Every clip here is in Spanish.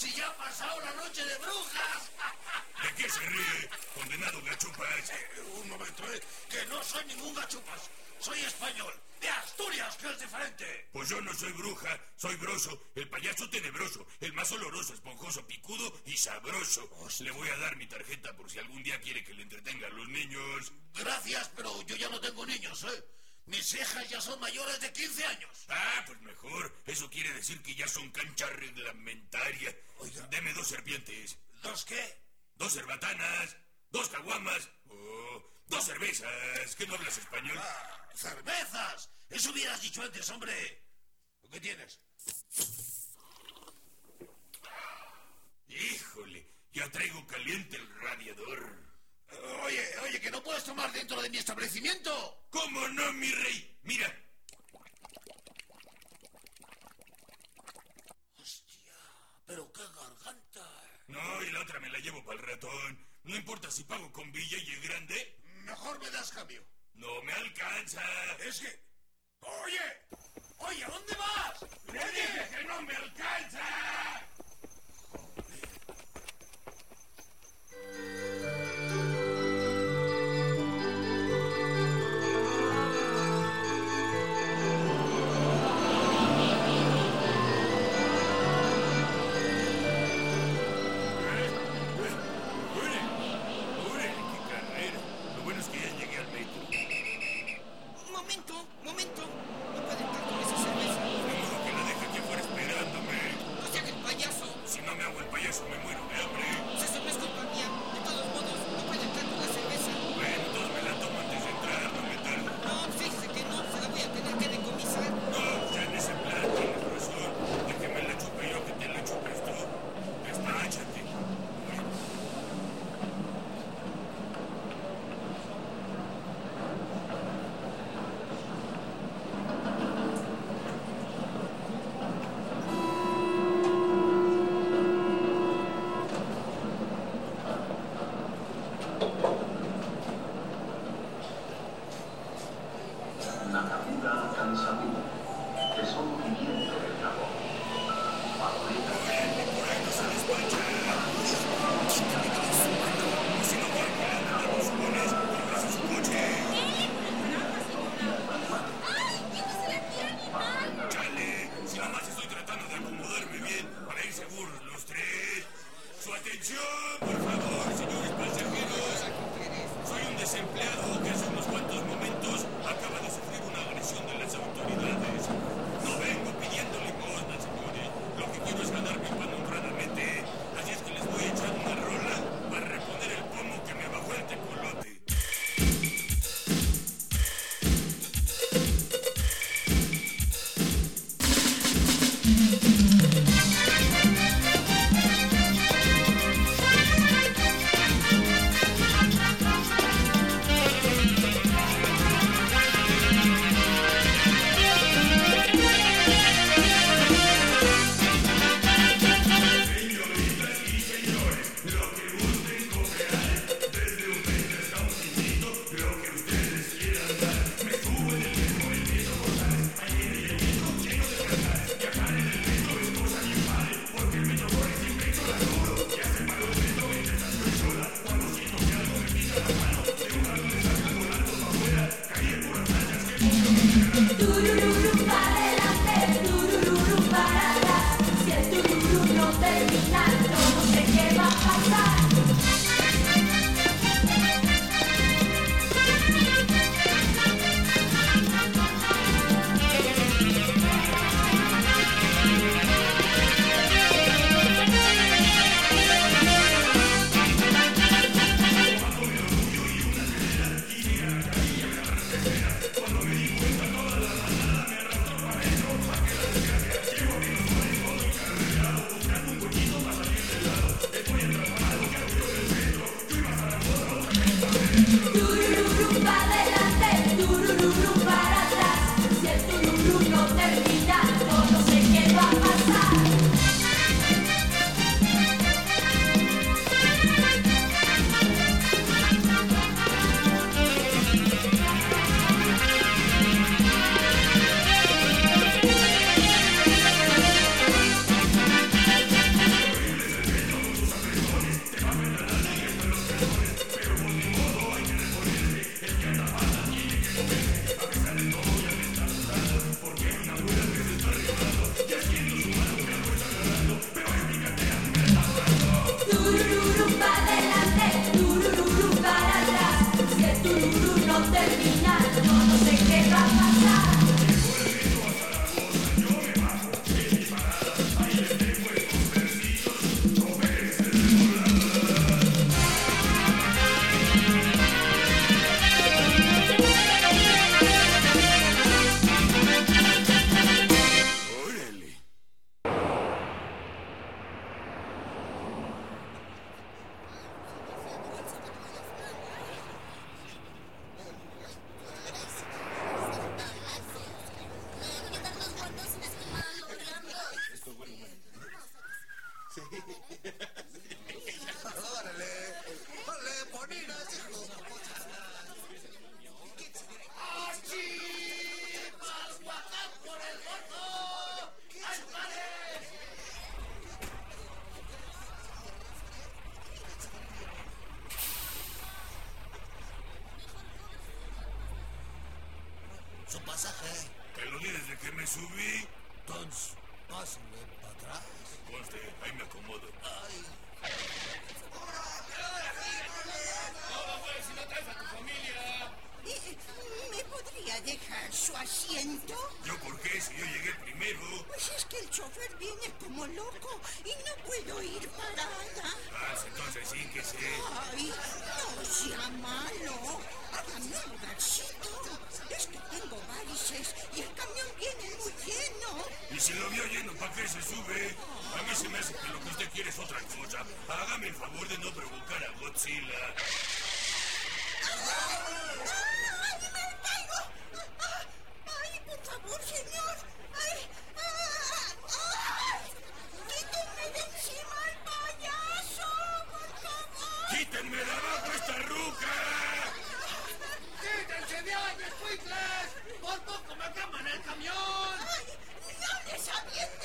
Si ya ha pasado la noche de brujas. ¿De qué se ríe, condenado gachupas? Eh, un momento, eh. Que no soy ningún gachupas. Soy español. De Asturias, que es diferente. Pues yo no soy bruja, soy broso, el payaso tenebroso, el más oloroso, esponjoso, picudo y sabroso. Le voy a dar mi tarjeta por si algún día quiere que le entretenga a los niños. Gracias, pero yo ya no tengo niños, eh. Mis hijas ya son mayores de 15 años. Ah, pues mejor. Eso quiere decir que ya son cancha reglamentaria. Oiga. Deme dos serpientes, ¿Dos qué? dos cerbatanas, dos caguamas, o dos cervezas. ¿Qué no hablas español? Ah, cervezas. Eso hubieras dicho antes, hombre. ¿Qué tienes? Híjole, ya traigo caliente el radiador. Oye, oye, que no puedes tomar dentro de mi establecimiento. ¿Cómo no, mi rey? Mira, Hostia, pero qué garganta. No, y la otra me la llevo para el ratón. No importa si pago con billete grande, Mejor me das cambio. no me alcanza. Es que... desempleado que pasaje. Te lo di desde que me subí. Entonces, pásenle para atrás. Conste, ahí me acomodo. Ay, Eh, ¿Me podría dejar su asiento? ¿Yo por qué? Si yo llegué primero. Pues es que el chofer viene como loco y no puedo ir parada. Ah, entonces sí que sé. Ay, no sea malo. Hágame un lugarcito. Es que tengo Y si lo vio lleno, ¿para qué se sube? A mí se me hace que lo que usted quiere es otra cosa. Hágame el favor de no provocar a Godzilla. ¡Ay, me caigo! ¡Ay, por favor, señor! ¡Ay! ¡Ay! ¡Quítenme de encima al payaso, por favor! ¡Quítenme de abajo esta ruca! ¡Quítense de ahí, escuincles! ¡Por poco me queman el camión! love you.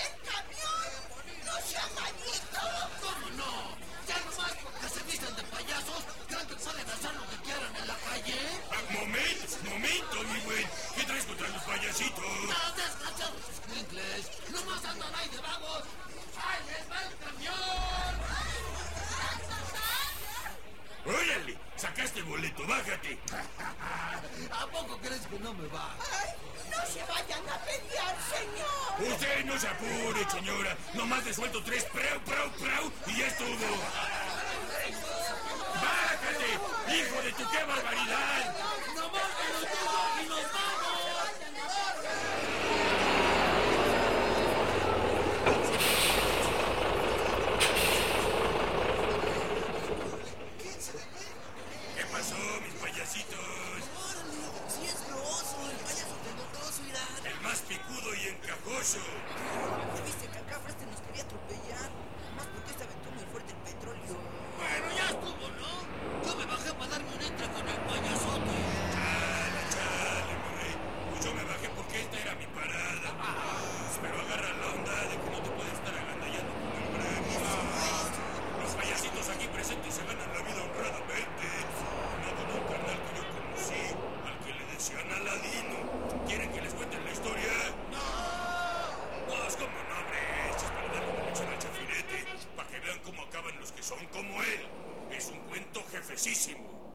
¡Sacaste el boleto! ¡Bájate! ¿A poco crees que no me va? ¡Ay! ¡No se vayan a pelear, señor! Usted no se apure, señora. Nomás le suelto tres prau, prau, prau y ya estuvo. ¡Bájate! ¡Hijo de tu qué barbaridad!